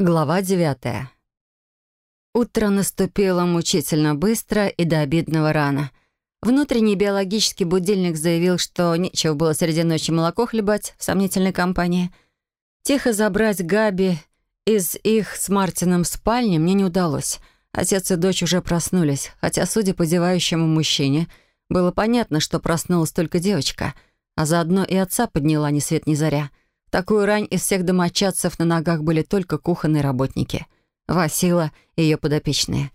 Глава девятая. Утро наступило мучительно быстро и до обидного рано. Внутренний биологический будильник заявил, что нечего было среди ночи молоко хлебать в сомнительной компании. Тихо забрать Габи из их с Мартином спальни мне не удалось. Отец и дочь уже проснулись, хотя, судя по девающему мужчине, было понятно, что проснулась только девочка, а заодно и отца подняла ни свет ни заря — такую рань из всех домочадцев на ногах были только кухонные работники. Васила и ее подопечные.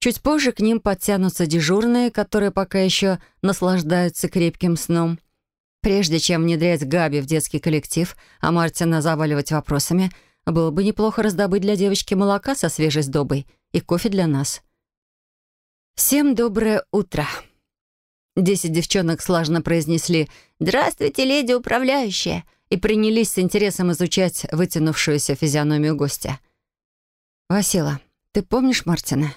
Чуть позже к ним подтянутся дежурные, которые пока еще наслаждаются крепким сном. Прежде чем внедрять Габи в детский коллектив, а Мартина заваливать вопросами, было бы неплохо раздобыть для девочки молока со свежей сдобой и кофе для нас. «Всем доброе утро!» Десять девчонок слажно произнесли «Здравствуйте, леди управляющая!» И принялись с интересом изучать вытянувшуюся физиономию гостя. «Васила, ты помнишь Мартина?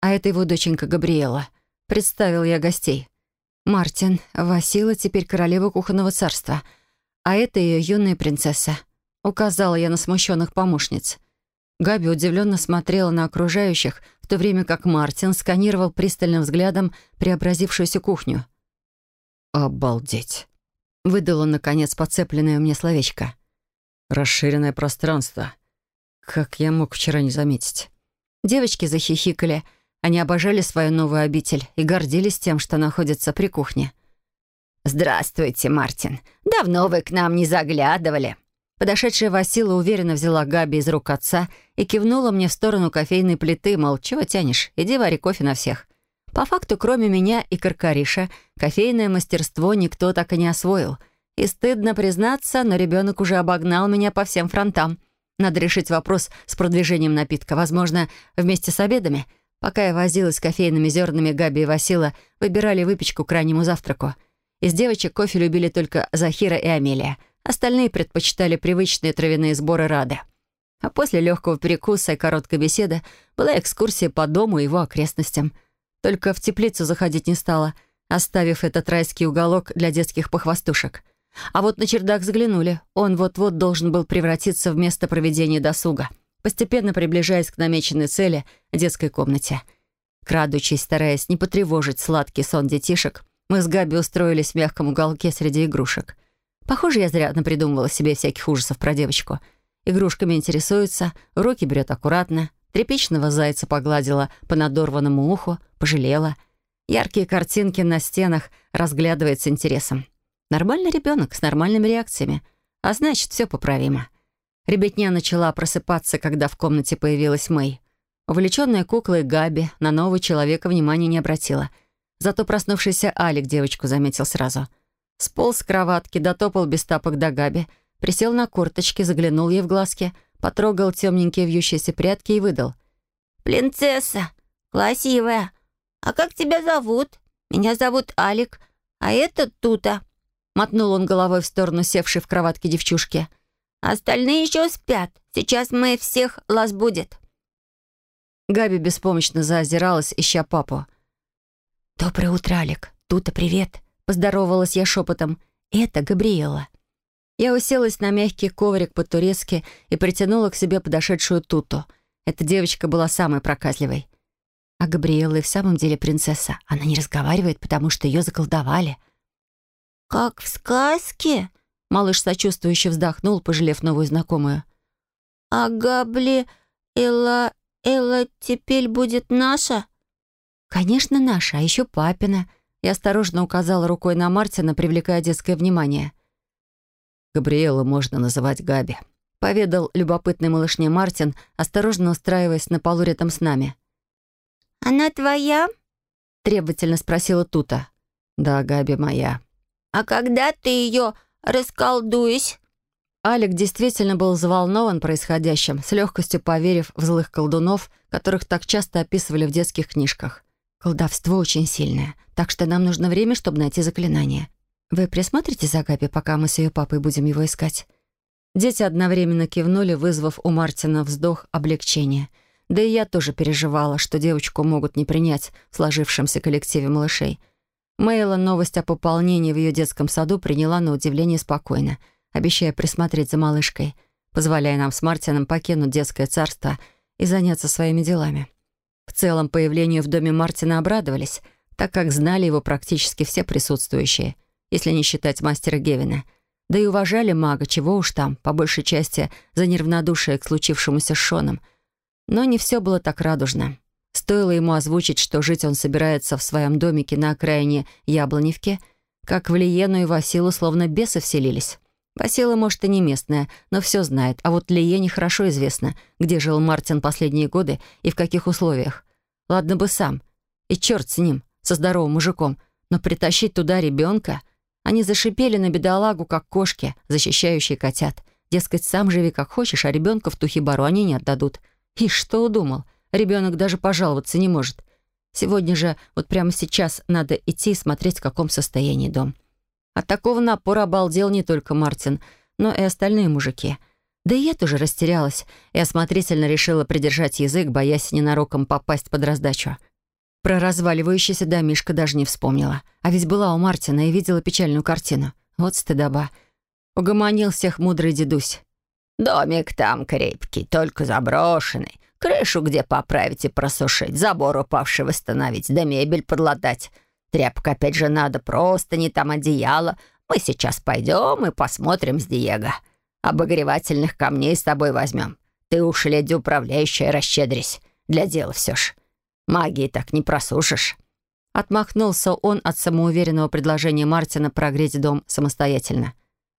А это его доченька Габриэла. Представил я гостей. Мартин, Васила теперь королева кухонного царства, а это ее юная принцесса», — указала я на смущенных помощниц. Габи удивленно смотрела на окружающих, в то время как Мартин сканировал пристальным взглядом преобразившуюся кухню. «Обалдеть!» Выдал он, наконец, подцепленное мне словечко. «Расширенное пространство. Как я мог вчера не заметить?» Девочки захихикали. Они обожали свою новую обитель и гордились тем, что находятся при кухне. «Здравствуйте, Мартин. Давно вы к нам не заглядывали». Подошедшая Васила уверенно взяла Габи из рук отца и кивнула мне в сторону кофейной плиты, мол, чего тянешь, иди вари кофе на всех. По факту, кроме меня и Каркариша, кофейное мастерство никто так и не освоил. И стыдно признаться, но ребенок уже обогнал меня по всем фронтам. Надо решить вопрос с продвижением напитка, возможно, вместе с обедами. Пока я возилась с кофейными зернами, Габи и Васила выбирали выпечку к раннему завтраку. Из девочек кофе любили только Захира и Амелия. Остальные предпочитали привычные травяные сборы Рады. А после легкого перекуса и короткой беседы была экскурсия по дому и его окрестностям — только в теплицу заходить не стала, оставив этот райский уголок для детских похвастушек. А вот на чердак заглянули. Он вот-вот должен был превратиться в место проведения досуга, постепенно приближаясь к намеченной цели — детской комнате. Крадучись, стараясь не потревожить сладкий сон детишек, мы с Габи устроились в мягком уголке среди игрушек. Похоже, я зря напридумывала себе всяких ужасов про девочку. Игрушками интересуется, руки берет аккуратно — Тряпичного зайца погладила по надорванному уху, пожалела. Яркие картинки на стенах разглядывает с интересом. Нормальный ребенок с нормальными реакциями. А значит, все поправимо. Ребятня начала просыпаться, когда в комнате появилась Мэй. Увлеченная куклой Габи на нового человека внимания не обратила. Зато проснувшийся Алик девочку заметил сразу. Сполз с кроватки, дотопал без тапок до Габи, присел на корточки, заглянул ей в глазки — потрогал темненькие вьющиеся прядки и выдал. «Принцесса, красивая. А как тебя зовут? Меня зовут Алик, а это Тута». Мотнул он головой в сторону севшей в кроватке девчушки. «Остальные еще спят. Сейчас мы всех лаз будет». Габи беспомощно заозиралась, ища папу. «Доброе утро, Алик. Тута, привет!» Поздоровалась я шепотом. «Это Габриэла». Я уселась на мягкий коврик по-турецки и притянула к себе подошедшую Туту. Эта девочка была самой проказливой. А Габриэла и в самом деле принцесса. Она не разговаривает, потому что ее заколдовали. «Как в сказке?» Малыш сочувствующе вздохнул, пожалев новую знакомую. «А Габли Элла... Элла теперь будет наша?» «Конечно, наша, а еще папина». Я осторожно указала рукой на Мартина, привлекая детское внимание. Габриэлу можно называть Габи», — поведал любопытный малышне Мартин, осторожно устраиваясь на полу рядом с нами. «Она твоя?» — требовательно спросила Тута. «Да, Габи моя». «А когда ты ее расколдуешь?» Алик действительно был взволнован происходящим, с легкостью поверив в злых колдунов, которых так часто описывали в детских книжках. «Колдовство очень сильное, так что нам нужно время, чтобы найти заклинание. «Вы присмотрите за Габи, пока мы с ее папой будем его искать?» Дети одновременно кивнули, вызвав у Мартина вздох облегчения. Да и я тоже переживала, что девочку могут не принять в сложившемся коллективе малышей. Мейла новость о пополнении в ее детском саду приняла на удивление спокойно, обещая присмотреть за малышкой. позволяя нам с Мартином покинуть детское царство и заняться своими делами. В целом, появлению в доме Мартина обрадовались, так как знали его практически все присутствующие, если не считать мастера Гевина. Да и уважали мага, чего уж там, по большей части за неравнодушие к случившемуся с Шоном. Но не все было так радужно. Стоило ему озвучить, что жить он собирается в своем домике на окраине Яблоневки, как в Лиену и Василу словно бесы вселились. Васила, может, и не местная, но все знает, а вот Лиене хорошо известно, где жил Мартин последние годы и в каких условиях. Ладно бы сам. И черт с ним, со здоровым мужиком, но притащить туда ребенка... Они зашипели на бедолагу, как кошки, защищающие котят. Дескать, сам живи как хочешь, а ребенка в тухибару они не отдадут. И что удумал? Ребенок даже пожаловаться не может. Сегодня же, вот прямо сейчас, надо идти и смотреть, в каком состоянии дом. От такого напора обалдел не только Мартин, но и остальные мужики. Да и я тоже растерялась и осмотрительно решила придержать язык, боясь ненароком попасть под раздачу. Про разваливающийся домишко даже не вспомнила. А ведь была у Мартина и видела печальную картину. Вот стыдоба. Угомонил всех мудрый дедусь. «Домик там крепкий, только заброшенный. Крышу где поправить и просушить, забор упавший восстановить, да мебель подладать. Тряпок опять же надо, просто не там одеяло. Мы сейчас пойдем и посмотрим с Диего. Обогревательных камней с тобой возьмем. Ты уж, леди управляющая, расщедрись. Для дела все ж. Магии так не просушишь». Отмахнулся он от самоуверенного предложения Мартина прогреть дом самостоятельно.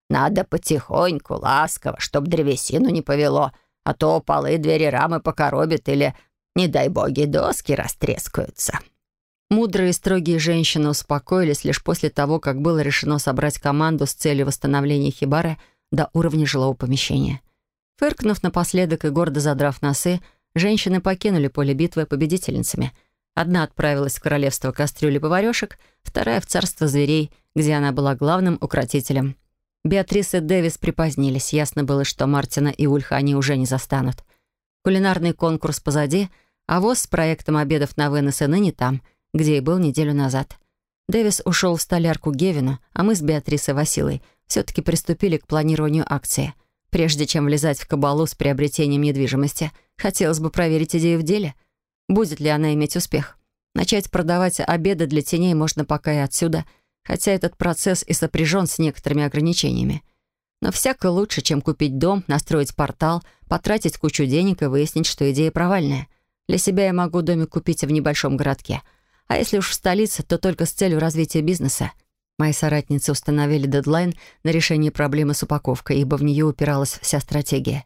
«Надо потихоньку, ласково, чтоб древесину не повело, а то полы, двери, рамы покоробят или, не дай боги, доски растрескаются». Мудрые и строгие женщины успокоились лишь после того, как было решено собрать команду с целью восстановления хибары до уровня жилого помещения. Фыркнув напоследок и гордо задрав носы, женщины покинули поле битвы победительницами. Одна отправилась в королевство кастрюли поварешек, вторая — в царство зверей, где она была главным укротителем. Беатрис и Дэвис припозднились. Ясно было, что Мартина и Ульха они уже не застанут. Кулинарный конкурс позади, а ВОЗ с проектом обедов на вынос и ныне там, где и был неделю назад. Дэвис ушел в столярку Гевину, а мы с Беатрисой Василой все-таки приступили к планированию акции. Прежде чем влезать в кабалу с приобретением недвижимости, хотелось бы проверить идею в деле. Будет ли она иметь успех? Начать продавать обеды для теней можно пока и отсюда — хотя этот процесс и сопряжен с некоторыми ограничениями. Но всяко лучше, чем купить дом, настроить портал, потратить кучу денег и выяснить, что идея провальная. Для себя я могу домик купить в небольшом городке. А если уж в столице, то только с целью развития бизнеса. Мои соратницы установили дедлайн на решение проблемы с упаковкой, ибо в нее упиралась вся стратегия.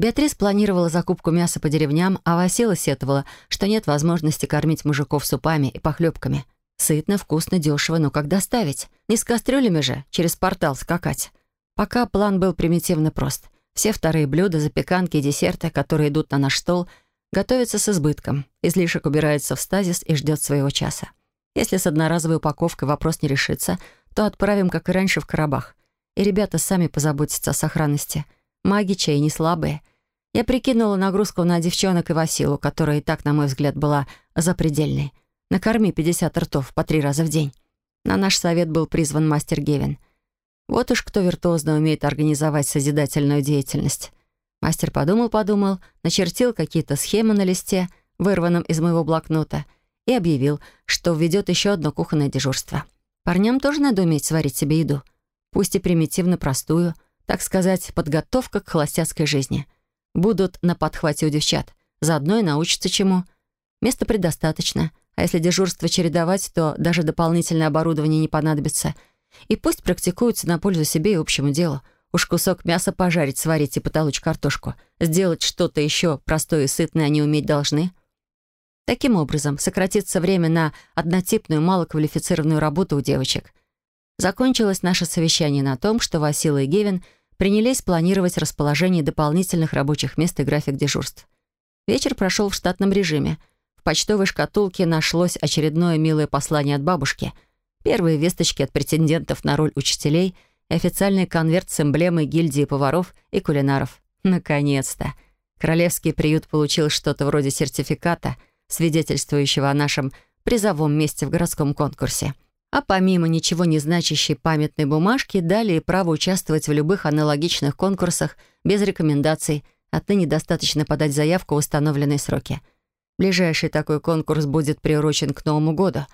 Беатрис планировала закупку мяса по деревням, а Васила сетовала, что нет возможности кормить мужиков супами и похлебками — Сытно, вкусно, дешево, но как доставить? Не с кастрюлями же, через портал скакать. Пока план был примитивно прост. Все вторые блюда, запеканки и десерты, которые идут на наш стол, готовятся с избытком. Излишек убирается в стазис и ждет своего часа. Если с одноразовой упаковкой вопрос не решится, то отправим, как и раньше, в Карабах. И ребята сами позаботятся о сохранности. Маги чай не слабые. Я прикинула нагрузку на девчонок и Василу, которая и так, на мой взгляд, была запредельной. Накорми 50 ртов по три раза в день. На наш совет был призван мастер Гевин. Вот уж кто виртуозно умеет организовать созидательную деятельность. Мастер подумал-подумал, начертил какие-то схемы на листе, вырванном из моего блокнота, и объявил, что введет еще одно кухонное дежурство. Парням тоже надо уметь сварить себе еду. Пусть и примитивно простую, так сказать, подготовка к холостяцкой жизни. Будут на подхвате у девчат. Заодно и научатся чему. Места предостаточно. А если дежурство чередовать, то даже дополнительное оборудование не понадобится. И пусть практикуются на пользу себе и общему делу. Уж кусок мяса пожарить, сварить и потолочь картошку. Сделать что-то еще простое и сытное они уметь должны. Таким образом, сократится время на однотипную, малоквалифицированную работу у девочек. Закончилось наше совещание на том, что Васила и Гевин принялись планировать расположение дополнительных рабочих мест и график дежурств. Вечер прошел в штатном режиме — в почтовой шкатулке нашлось очередное милое послание от бабушки, первые весточки от претендентов на роль учителей и официальный конверт с эмблемой гильдии поваров и кулинаров. Наконец-то! Королевский приют получил что-то вроде сертификата, свидетельствующего о нашем призовом месте в городском конкурсе. А помимо ничего не значащей памятной бумажки, дали и право участвовать в любых аналогичных конкурсах без рекомендаций. Отныне достаточно подать заявку в установленные сроки. Ближайший такой конкурс будет приурочен к Новому году,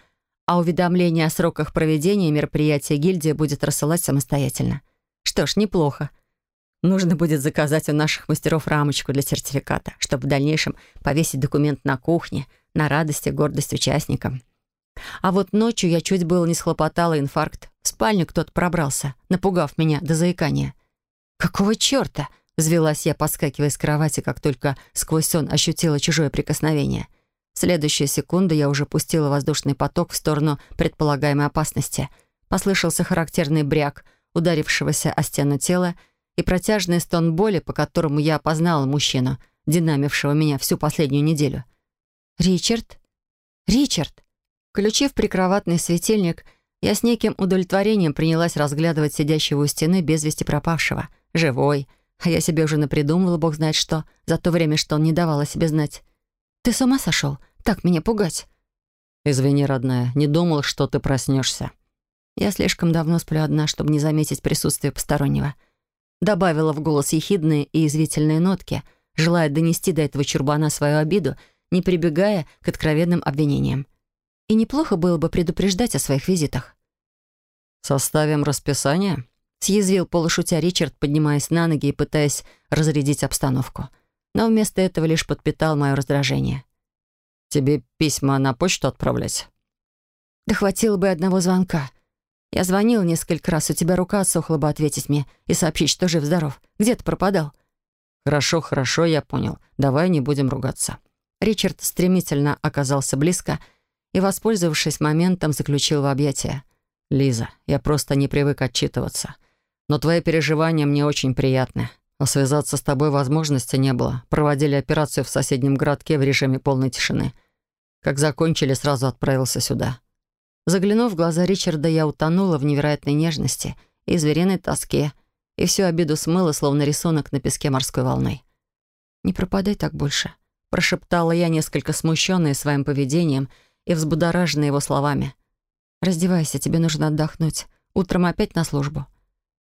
а уведомление о сроках проведения мероприятия гильдия будет рассылать самостоятельно. Что ж, неплохо. Нужно будет заказать у наших мастеров рамочку для сертификата, чтобы в дальнейшем повесить документ на кухне, на радость и гордость участникам. А вот ночью я чуть было не схлопотала инфаркт. В спальню кто-то пробрался, напугав меня до заикания. «Какого черта?» — взвелась я, подскакивая с кровати, как только сквозь сон ощутила чужое прикосновение. В следующую секунду я уже пустила воздушный поток в сторону предполагаемой опасности. Послышался характерный бряк, ударившегося о стену тела, и протяжный стон боли, по которому я опознала мужчину, динамившего меня всю последнюю неделю. «Ричард? Ричард!» Включив прикроватный светильник, я с неким удовлетворением принялась разглядывать сидящего у стены без вести пропавшего. Живой. А я себе уже напридумывала, бог знает что, за то время, что он не давал о себе знать. «Ты с ума сошел? Так меня пугать!» «Извини, родная, не думал, что ты проснешься». Я слишком давно сплю одна, чтобы не заметить присутствие постороннего. Добавила в голос ехидные и извительные нотки, желая донести до этого чурбана свою обиду, не прибегая к откровенным обвинениям. И неплохо было бы предупреждать о своих визитах. «Составим расписание?» — съязвил полушутя Ричард, поднимаясь на ноги и пытаясь разрядить обстановку. Но вместо этого лишь подпитал мое раздражение. «Тебе письма на почту отправлять?» «Да хватило бы одного звонка. Я звонил несколько раз, у тебя рука отсохла бы ответить мне и сообщить, что жив-здоров. Где ты пропадал?» «Хорошо, хорошо, я понял. Давай не будем ругаться». Ричард стремительно оказался близко — и, воспользовавшись моментом, заключил в объятия. «Лиза, я просто не привык отчитываться. Но твои переживания мне очень приятны. А связаться с тобой возможности не было. Проводили операцию в соседнем городке в режиме полной тишины. Как закончили, сразу отправился сюда». Заглянув в глаза Ричарда, я утонула в невероятной нежности и звериной тоске, и всю обиду смыла, словно рисунок на песке морской волной. «Не пропадай так больше», — прошептала я, несколько смущенная своим поведением — и взбудоражена его словами. «Раздевайся, тебе нужно отдохнуть. Утром опять на службу».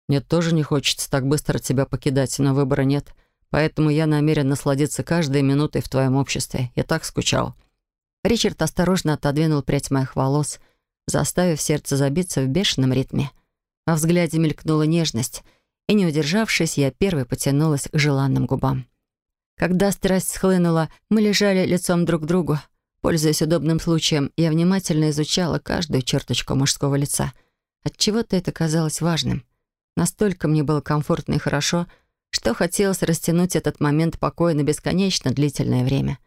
«Мне тоже не хочется так быстро тебя покидать, но выбора нет. Поэтому я намерен насладиться каждой минутой в твоем обществе. Я так скучал». Ричард осторожно отодвинул прядь моих волос, заставив сердце забиться в бешеном ритме. Во взгляде мелькнула нежность, и, не удержавшись, я первой потянулась к желанным губам. Когда страсть схлынула, мы лежали лицом друг к другу, Пользуясь удобным случаем, я внимательно изучала каждую черточку мужского лица. Отчего-то это казалось важным. Настолько мне было комфортно и хорошо, что хотелось растянуть этот момент покоя на бесконечно длительное время.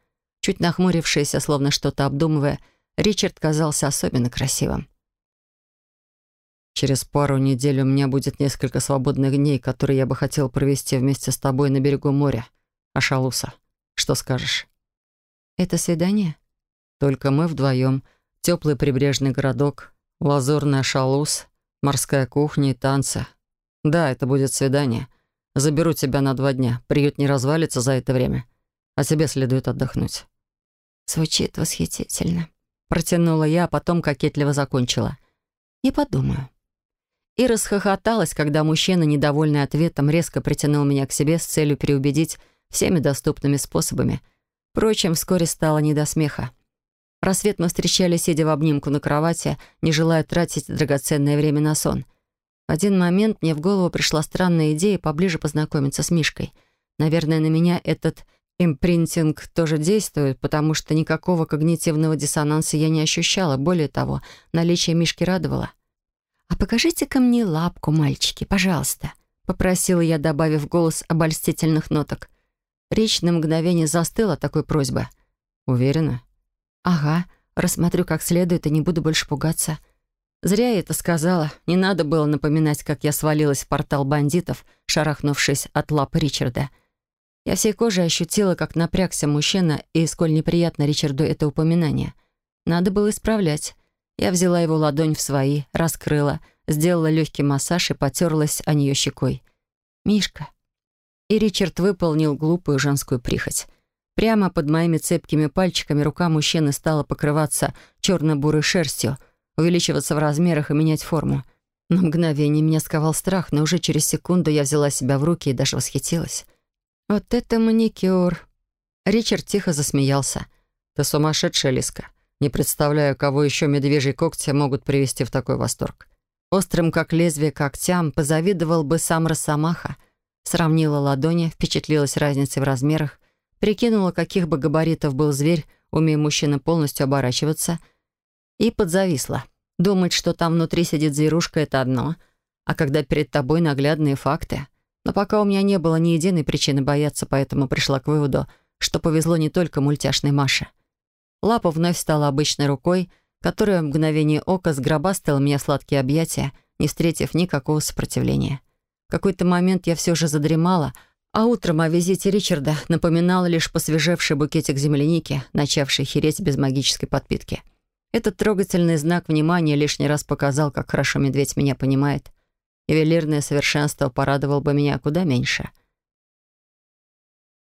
Чуть нахмурившийся, словно что-то обдумывая, Ричард казался особенно красивым. «Через пару недель у меня будет несколько свободных дней, которые я бы хотел провести вместе с тобой на берегу моря, Ашалуса. Что скажешь?» «Это свидание?» Только мы вдвоем. Теплый прибрежный городок, лазурная шалус, морская кухня и танцы. Да, это будет свидание. Заберу тебя на два дня. Приют не развалится за это время. А тебе следует отдохнуть». «Звучит восхитительно», — протянула я, а потом кокетливо закончила. «Не подумаю». И расхохоталась, когда мужчина, недовольный ответом, резко притянул меня к себе с целью переубедить всеми доступными способами. Впрочем, вскоре стало не до смеха. Рассвет мы встречали, сидя в обнимку на кровати, не желая тратить драгоценное время на сон. В один момент мне в голову пришла странная идея поближе познакомиться с Мишкой. Наверное, на меня этот импринтинг тоже действует, потому что никакого когнитивного диссонанса я не ощущала. Более того, наличие Мишки радовало. «А покажите-ка мне лапку, мальчики, пожалуйста», — попросила я, добавив голос обольстительных ноток. Речь на мгновение застыла такой просьбы. «Уверена?» «Ага, рассмотрю как следует и не буду больше пугаться». Зря я это сказала. Не надо было напоминать, как я свалилась в портал бандитов, шарахнувшись от лап Ричарда. Я всей кожей ощутила, как напрягся мужчина, и сколь неприятно Ричарду это упоминание. Надо было исправлять. Я взяла его ладонь в свои, раскрыла, сделала легкий массаж и потерлась о нее щекой. «Мишка». И Ричард выполнил глупую женскую прихоть. Прямо под моими цепкими пальчиками рука мужчины стала покрываться черно-бурой шерстью, увеличиваться в размерах и менять форму. На мгновение меня сковал страх, но уже через секунду я взяла себя в руки и даже восхитилась. «Вот это маникюр!» Ричард тихо засмеялся. «Ты сумасшедшая, Лиска. Не представляю, кого еще медвежьи когти могут привести в такой восторг». Острым, как лезвие когтям, позавидовал бы сам Росомаха. Сравнила ладони, впечатлилась разницей в размерах, прикинула, каких бы габаритов был зверь, умея мужчина полностью оборачиваться, и подзависла. Думать, что там внутри сидит зверушка, это одно, а когда перед тобой наглядные факты. Но пока у меня не было ни единой причины бояться, поэтому пришла к выводу, что повезло не только мультяшной Маше. Лапа вновь стала обычной рукой, которая в мгновение ока сгробастала меня сладкие объятия, не встретив никакого сопротивления. В какой-то момент я все же задремала, а утром о визите Ричарда напоминал лишь посвежевший букетик земляники, начавший хереть без магической подпитки. Этот трогательный знак внимания лишний раз показал, как хорошо медведь меня понимает. Ювелирное совершенство порадовал бы меня куда меньше —